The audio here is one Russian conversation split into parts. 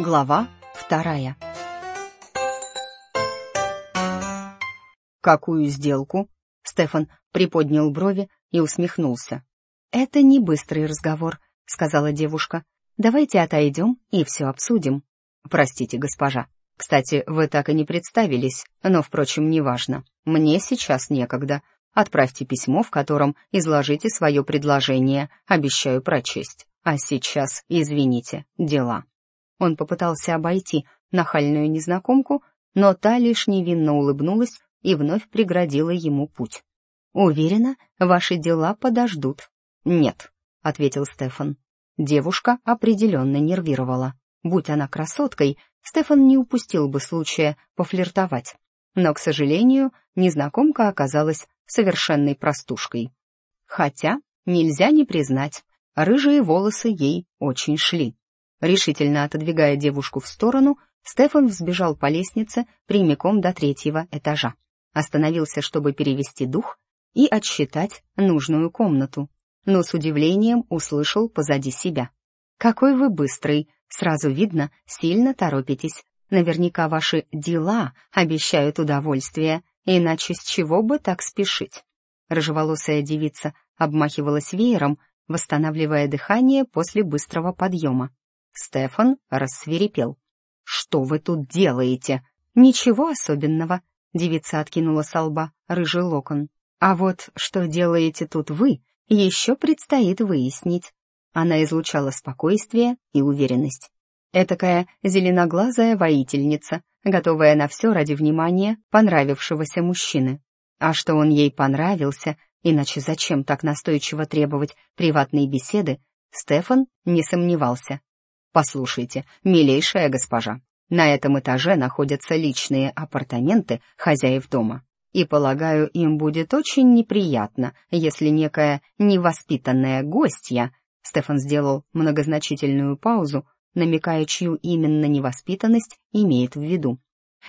Глава вторая. «Какую сделку?» Стефан приподнял брови и усмехнулся. «Это не быстрый разговор», — сказала девушка. «Давайте отойдем и все обсудим». «Простите, госпожа. Кстати, вы так и не представились, но, впрочем, неважно. Мне сейчас некогда. Отправьте письмо, в котором изложите свое предложение. Обещаю прочесть. А сейчас, извините, дела». Он попытался обойти нахальную незнакомку, но та лишь невинно улыбнулась и вновь преградила ему путь. «Уверена, ваши дела подождут». «Нет», — ответил Стефан. Девушка определенно нервировала. Будь она красоткой, Стефан не упустил бы случая пофлиртовать. Но, к сожалению, незнакомка оказалась совершенной простушкой. Хотя, нельзя не признать, рыжие волосы ей очень шли. Решительно отодвигая девушку в сторону, Стефан взбежал по лестнице прямиком до третьего этажа. Остановился, чтобы перевести дух и отсчитать нужную комнату. Но с удивлением услышал позади себя. «Какой вы быстрый! Сразу видно, сильно торопитесь. Наверняка ваши дела обещают удовольствие, иначе с чего бы так спешить?» Рыжеволосая девица обмахивалась веером, восстанавливая дыхание после быстрого подъема. Стефан рассверепел. «Что вы тут делаете?» «Ничего особенного», — девица откинула со лба рыжий локон. «А вот что делаете тут вы, еще предстоит выяснить». Она излучала спокойствие и уверенность. Этакая зеленоглазая воительница, готовая на все ради внимания понравившегося мужчины. А что он ей понравился, иначе зачем так настойчиво требовать приватной беседы, Стефан не сомневался. «Послушайте, милейшая госпожа, на этом этаже находятся личные апартаменты хозяев дома, и, полагаю, им будет очень неприятно, если некая невоспитанная гостья...» Стефан сделал многозначительную паузу, намекая, чью именно невоспитанность имеет в виду.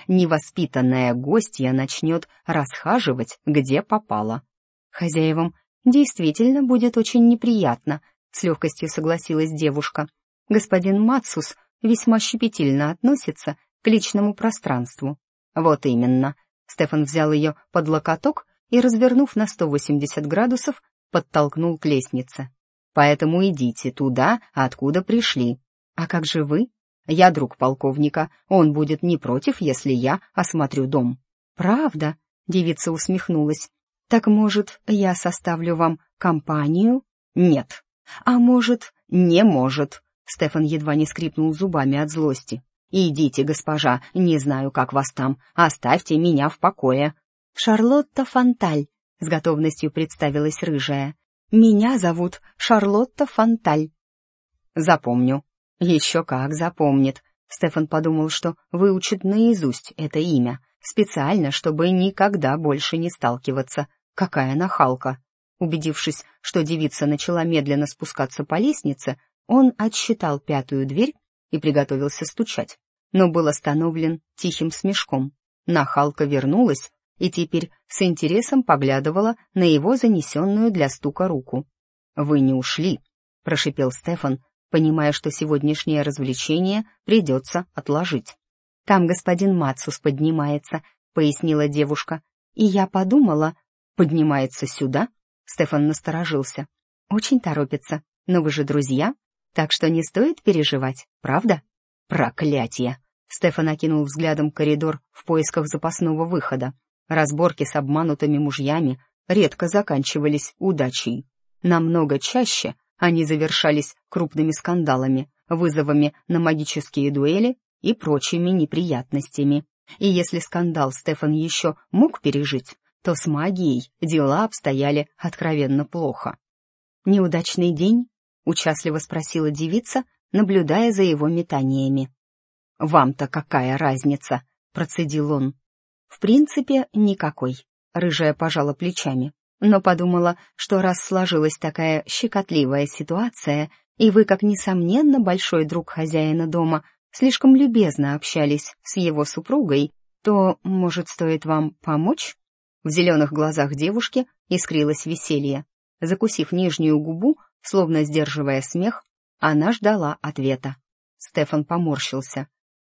Невоспитанная гостья начнет расхаживать, где попало. Хозяевам действительно будет очень неприятно, с легкостью согласилась девушка господин Мацус весьма щепетильно относится к личному пространству. Вот именно. Стефан взял ее под локоток и, развернув на 180 градусов, подтолкнул к лестнице. Поэтому идите туда, откуда пришли. А как же вы? Я друг полковника, он будет не против, если я осмотрю дом. Правда? Девица усмехнулась. Так, может, я составлю вам компанию? Нет. А может, не может. Стефан едва не скрипнул зубами от злости. «Идите, госпожа, не знаю, как вас там. Оставьте меня в покое». «Шарлотта Фонталь», — с готовностью представилась рыжая. «Меня зовут Шарлотта Фонталь». «Запомню». «Еще как запомнит». Стефан подумал, что выучит наизусть это имя, специально, чтобы никогда больше не сталкиваться. Какая нахалка! Убедившись, что девица начала медленно спускаться по лестнице, он отсчитал пятую дверь и приготовился стучать, но был остановлен тихим смешком. Нахалка вернулась и теперь с интересом поглядывала на его занесенную для стука руку. «Вы не ушли», — прошипел Стефан, понимая, что сегодняшнее развлечение придется отложить. «Там господин Мацус поднимается», — пояснила девушка. «И я подумала...» «Поднимается сюда?» Стефан насторожился. «Очень торопится. Но вы же друзья?» Так что не стоит переживать, правда? Проклятие! Стефан окинул взглядом коридор в поисках запасного выхода. Разборки с обманутыми мужьями редко заканчивались удачей. Намного чаще они завершались крупными скандалами, вызовами на магические дуэли и прочими неприятностями. И если скандал Стефан еще мог пережить, то с магией дела обстояли откровенно плохо. Неудачный день — участливо спросила девица, наблюдая за его метаниями. «Вам-то какая разница?» — процедил он. «В принципе, никакой», — рыжая пожала плечами, но подумала, что раз сложилась такая щекотливая ситуация, и вы, как несомненно большой друг хозяина дома, слишком любезно общались с его супругой, то, может, стоит вам помочь?» В зеленых глазах девушки искрилось веселье. Закусив нижнюю губу, Словно сдерживая смех, она ждала ответа. Стефан поморщился.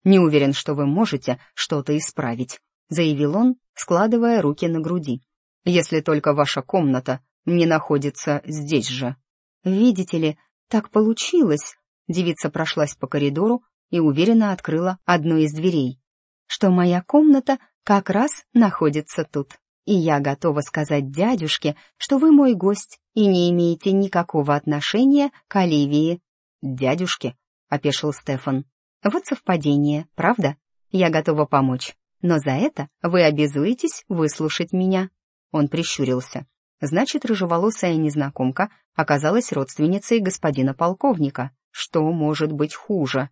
«Не уверен, что вы можете что-то исправить», — заявил он, складывая руки на груди. «Если только ваша комната не находится здесь же». «Видите ли, так получилось», — девица прошлась по коридору и уверенно открыла одну из дверей, «что моя комната как раз находится тут. И я готова сказать дядюшке, что вы мой гость и не имеете никакого отношения к Оливии». «Дядюшке?» — опешил Стефан. «Вот совпадение, правда? Я готова помочь. Но за это вы обязуетесь выслушать меня». Он прищурился. Значит, рыжеволосая незнакомка оказалась родственницей господина полковника. Что может быть хуже?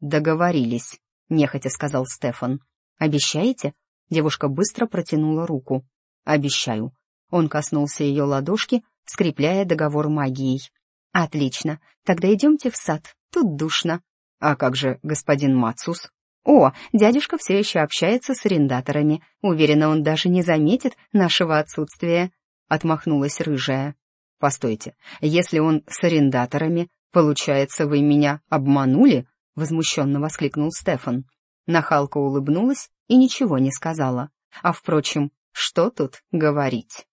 Договорились, нехотя сказал Стефан. Обещаете? Девушка быстро протянула руку. Обещаю. Он коснулся ее ладошки, скрепляя договор магией. Отлично. Тогда идемте в сад. Тут душно. А как же господин Мацус? О, дядюшка все еще общается с арендаторами. Уверена, он даже не заметит нашего отсутствия. Отмахнулась рыжая. Постойте, если он с арендаторами, получается, вы меня обманули? Возмущенно воскликнул Стефан. Нахалка улыбнулась и ничего не сказала. А, впрочем, что тут говорить?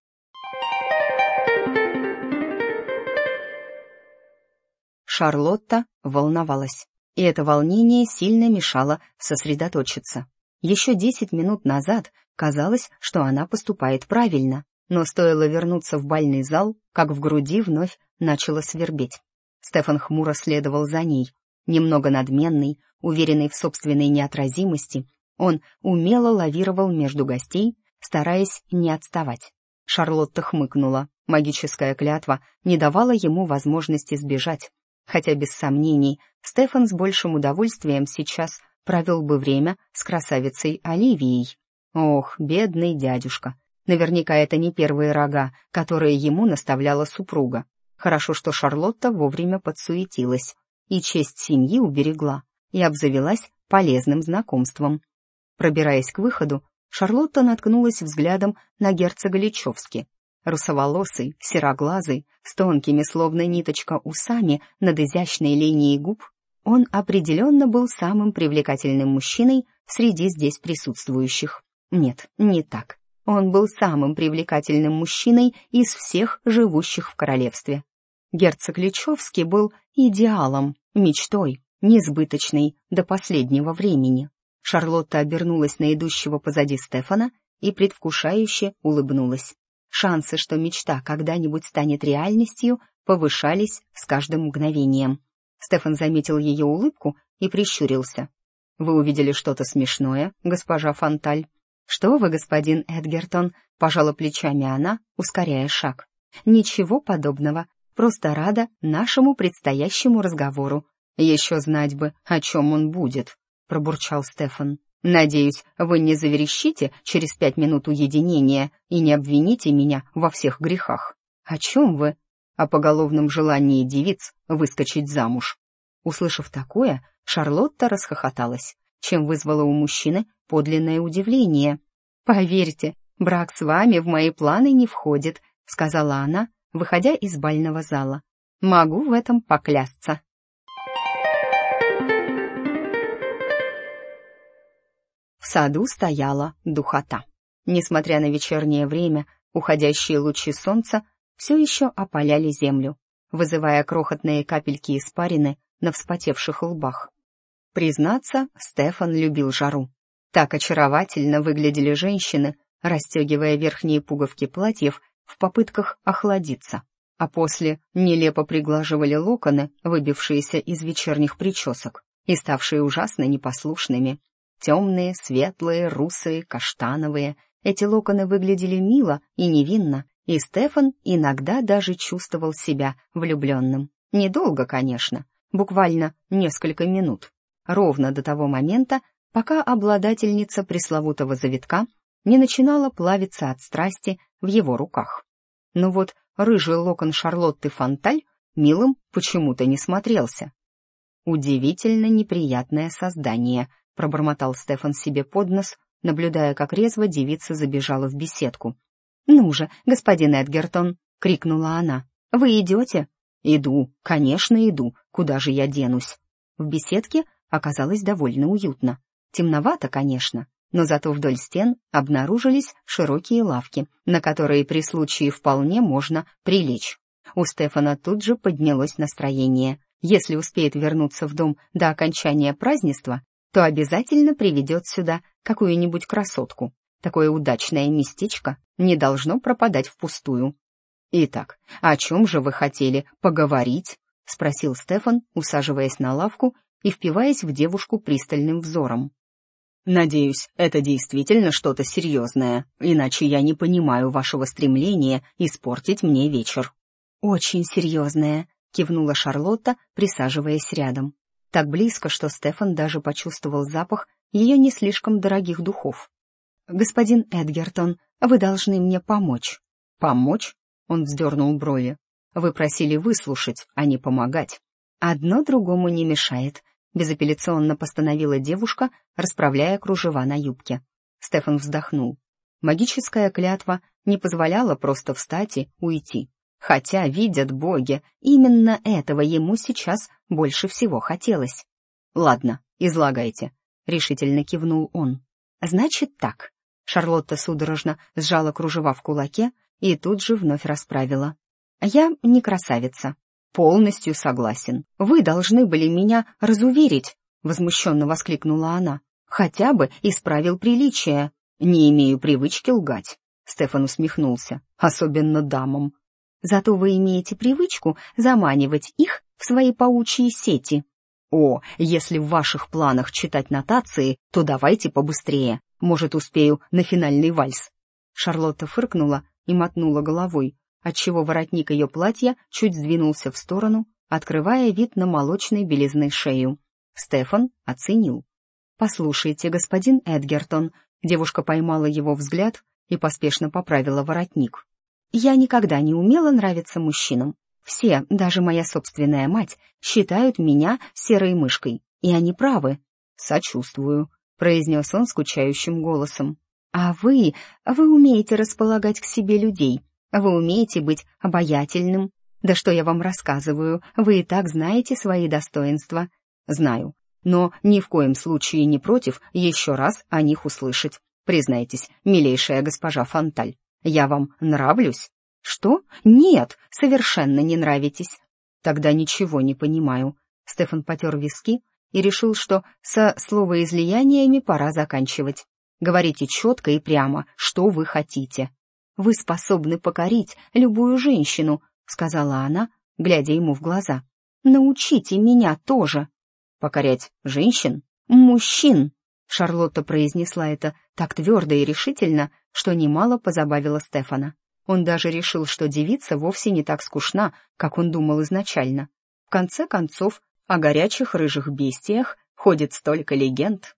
Шарлотта волновалась, и это волнение сильно мешало сосредоточиться. Еще десять минут назад казалось, что она поступает правильно, но стоило вернуться в бальный зал, как в груди вновь начало свербеть. Стефан хмуро следовал за ней, немного надменный, уверенный в собственной неотразимости, он умело лавировал между гостей, стараясь не отставать. Шарлотта хмыкнула. Магическая клятва не давала ему возможности сбежать. Хотя, без сомнений, Стефан с большим удовольствием сейчас провел бы время с красавицей Оливией. Ох, бедный дядюшка. Наверняка это не первые рога, которые ему наставляла супруга. Хорошо, что Шарлотта вовремя подсуетилась и честь семьи уберегла, и обзавелась полезным знакомством. Пробираясь к выходу, Шарлотта наткнулась взглядом на герцога Личевски. Русоволосый, сероглазый, с тонкими, словно ниточка, усами над изящной линией губ, он определенно был самым привлекательным мужчиной среди здесь присутствующих. Нет, не так. Он был самым привлекательным мужчиной из всех живущих в королевстве. Герцог Личевский был идеалом, мечтой, несбыточной до последнего времени. Шарлотта обернулась на идущего позади Стефана и предвкушающе улыбнулась. Шансы, что мечта когда-нибудь станет реальностью, повышались с каждым мгновением. Стефан заметил ее улыбку и прищурился. «Вы увидели что-то смешное, госпожа Фонталь?» «Что вы, господин Эдгертон?» — пожала плечами она, ускоряя шаг. «Ничего подобного. Просто рада нашему предстоящему разговору. Еще знать бы, о чем он будет», — пробурчал Стефан. «Надеюсь, вы не заверещите через пять минут уединения и не обвините меня во всех грехах. О чем вы?» «О поголовном желании девиц выскочить замуж». Услышав такое, Шарлотта расхохоталась, чем вызвала у мужчины подлинное удивление. «Поверьте, брак с вами в мои планы не входит», — сказала она, выходя из бального зала. «Могу в этом поклясться». Саду стояла духота. Несмотря на вечернее время, уходящие лучи солнца все еще опаляли землю, вызывая крохотные капельки испарины на вспотевших лбах. Признаться, Стефан любил жару. Так очаровательно выглядели женщины, расстегивая верхние пуговки платьев в попытках охладиться, а после нелепо приглаживали локоны, выбившиеся из вечерних причесок и ставшие ужасно непослушными. Темные, светлые, русые, каштановые. Эти локоны выглядели мило и невинно, и Стефан иногда даже чувствовал себя влюбленным. Недолго, конечно, буквально несколько минут. Ровно до того момента, пока обладательница пресловутого завитка не начинала плавиться от страсти в его руках. Но вот рыжий локон Шарлотты Фонталь милым почему-то не смотрелся. Удивительно неприятное создание —— пробормотал Стефан себе под нос, наблюдая, как резво девица забежала в беседку. «Ну же, господин Эдгертон!» — крикнула она. «Вы идете?» «Иду, конечно, иду. Куда же я денусь?» В беседке оказалось довольно уютно. Темновато, конечно, но зато вдоль стен обнаружились широкие лавки, на которые при случае вполне можно прилечь. У Стефана тут же поднялось настроение. Если успеет вернуться в дом до окончания празднества, то обязательно приведет сюда какую-нибудь красотку. Такое удачное местечко не должно пропадать впустую. «Итак, о чем же вы хотели поговорить?» — спросил Стефан, усаживаясь на лавку и впиваясь в девушку пристальным взором. «Надеюсь, это действительно что-то серьезное, иначе я не понимаю вашего стремления испортить мне вечер». «Очень серьезное», — кивнула Шарлотта, присаживаясь рядом. Так близко, что Стефан даже почувствовал запах ее не слишком дорогих духов. «Господин Эдгертон, вы должны мне помочь». «Помочь?» Он вздернул брови. «Вы просили выслушать, а не помогать». «Одно другому не мешает», — безапелляционно постановила девушка, расправляя кружева на юбке. Стефан вздохнул. Магическая клятва не позволяла просто встать и уйти. Хотя, видят боги, именно этого ему сейчас больше всего хотелось. «Ладно, излагайте», — решительно кивнул он. «Значит так». Шарлотта судорожно сжала кружева в кулаке, и тут же вновь расправила. «Я не красавица». «Полностью согласен. Вы должны были меня разуверить», — возмущенно воскликнула она. «Хотя бы исправил приличие. Не имею привычки лгать». Стефан усмехнулся. «Особенно дамам». «Зато вы имеете привычку заманивать их в свои паучьи сети». «О, если в ваших планах читать нотации, то давайте побыстрее. Может, успею на финальный вальс». Шарлотта фыркнула и мотнула головой, отчего воротник ее платья чуть сдвинулся в сторону, открывая вид на молочной белизной шею. Стефан оценил. «Послушайте, господин Эдгертон», девушка поймала его взгляд и поспешно поправила воротник. «Я никогда не умела нравиться мужчинам. Все, даже моя собственная мать, считают меня серой мышкой, и они правы». «Сочувствую», — произнес он скучающим голосом. А вы, вы умеете располагать к себе людей, вы умеете быть обаятельным. Да что я вам рассказываю, вы и так знаете свои достоинства. Знаю, но ни в коем случае не против еще раз о них услышать. Признайтесь, милейшая госпожа Фонталь, я вам нравлюсь? Что? Нет, совершенно не нравитесь. Тогда ничего не понимаю. Стефан потер виски и решил, что со словоизлияниями пора заканчивать. Говорите четко и прямо, что вы хотите. Вы способны покорить любую женщину, сказала она, глядя ему в глаза. Научите меня тоже. Покорять женщин? Мужчин. Шарлотта произнесла это так твердо и решительно, что немало позабавило Стефана. Он даже решил, что девица вовсе не так скучна, как он думал изначально. В конце концов, о горячих рыжих бестиях ходит столько легенд.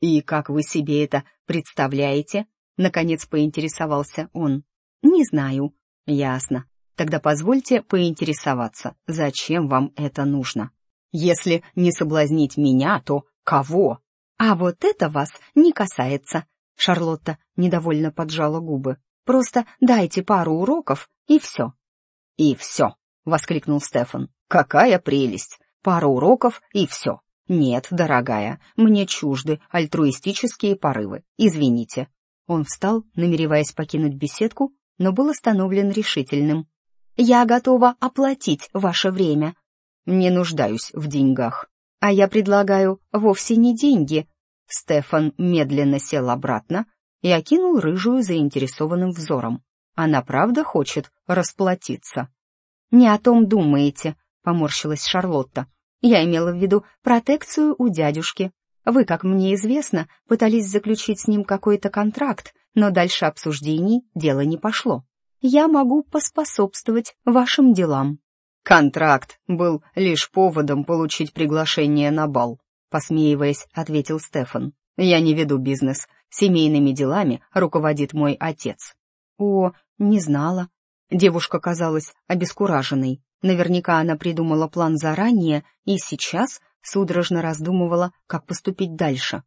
«И как вы себе это представляете?» — наконец поинтересовался он. «Не знаю». «Ясно. Тогда позвольте поинтересоваться, зачем вам это нужно? Если не соблазнить меня, то кого?» «А вот это вас не касается», — Шарлотта недовольно поджала губы. «Просто дайте пару уроков, и все». «И все», — воскликнул Стефан. «Какая прелесть! Пара уроков, и все. «Нет, дорогая, мне чужды альтруистические порывы. Извините». Он встал, намереваясь покинуть беседку, но был остановлен решительным. «Я готова оплатить ваше время». «Не нуждаюсь в деньгах». «А я предлагаю вовсе не деньги». Стефан медленно сел обратно и окинул рыжую заинтересованным взором. «Она правда хочет расплатиться?» «Не о том думаете», — поморщилась Шарлотта. Я имела в виду протекцию у дядюшки. Вы, как мне известно, пытались заключить с ним какой-то контракт, но дальше обсуждений дело не пошло. Я могу поспособствовать вашим делам». «Контракт был лишь поводом получить приглашение на бал», посмеиваясь, ответил Стефан. «Я не веду бизнес. Семейными делами руководит мой отец». «О, не знала». Девушка казалась обескураженной. Наверняка она придумала план заранее и сейчас судорожно раздумывала, как поступить дальше.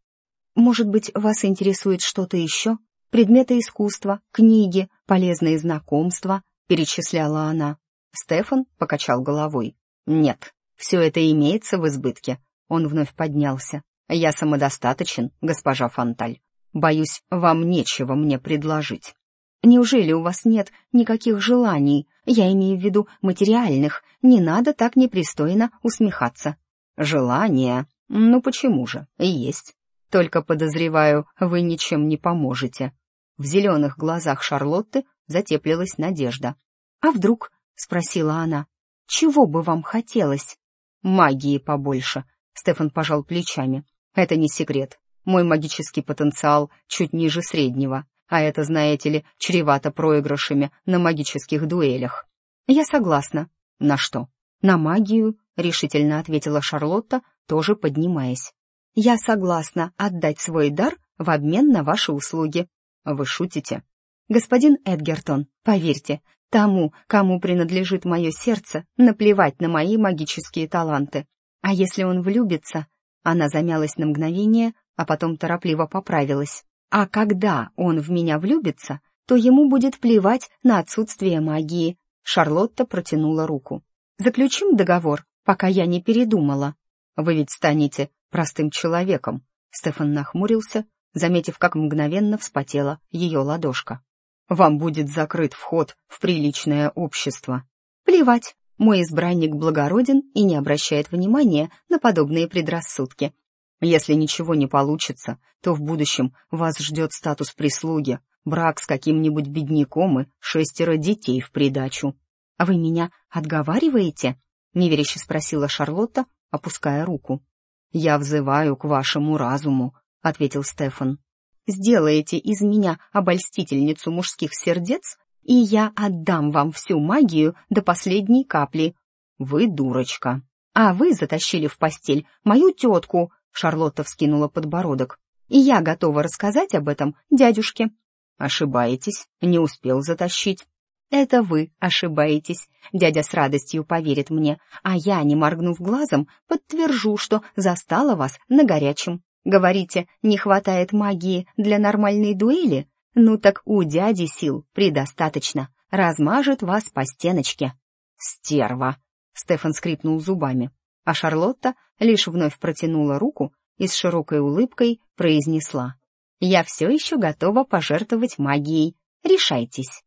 «Может быть, вас интересует что-то еще? Предметы искусства, книги, полезные знакомства?» — перечисляла она. Стефан покачал головой. «Нет, все это имеется в избытке. Он вновь поднялся. «Я самодостаточен, госпожа Фонталь. Боюсь, вам нечего мне предложить». «Неужели у вас нет никаких желаний? Я имею в виду материальных. Не надо так непристойно усмехаться». «Желания? Ну почему же? Есть. Только подозреваю, вы ничем не поможете». В зеленых глазах Шарлотты затеплилась надежда. «А вдруг?» — спросила она. «Чего бы вам хотелось?» «Магии побольше», — Стефан пожал плечами. «Это не секрет. Мой магический потенциал чуть ниже среднего, а это, знаете ли, чревато проигрышами на магических дуэлях». «Я согласна». «На что?» «На магию», — решительно ответила Шарлотта, тоже поднимаясь. «Я согласна отдать свой дар в обмен на ваши услуги». «Вы шутите?» «Господин Эдгертон, поверьте, тому, кому принадлежит мое сердце, наплевать на мои магические таланты. А если он влюбится...» Она замялась на мгновение, а потом торопливо поправилась. «А когда он в меня влюбится, то ему будет плевать на отсутствие магии». Шарлотта протянула руку. «Заключим договор, пока я не передумала». «Вы ведь станете простым человеком», — Стефан нахмурился, заметив, как мгновенно вспотела ее ладошка. «Вам будет закрыт вход в приличное общество». «Плевать, мой избранник благороден и не обращает внимания на подобные предрассудки. Если ничего не получится, то в будущем вас ждет статус прислуги, брак с каким-нибудь бедняком и шестеро детей в придачу. «А вы меня отговариваете?» — неверяще спросила Шарлотта, опуская руку. «Я взываю к вашему разуму», — ответил Стефан. «Сделаете из меня обольстительницу мужских сердец, и я отдам вам всю магию до последней капли». «Вы дурочка». «А вы затащили в постель мою тетку», — Шарлотта вскинула подбородок. «И я готова рассказать об этом дядюшке». «Ошибаетесь, не успел затащить». «Это вы ошибаетесь. Дядя с радостью поверит мне, а я, не моргнув глазом, подтвержу, что застала вас на горячем. Говорите, не хватает магии для нормальной дуэли? Ну так у дяди сил предостаточно. Размажет вас по стеночке». «Стерва!» — Стефан скрипнул зубами, а Шарлотта лишь вновь протянула руку и с широкой улыбкой произнесла. «Я все еще готова пожертвовать магией. Решайтесь».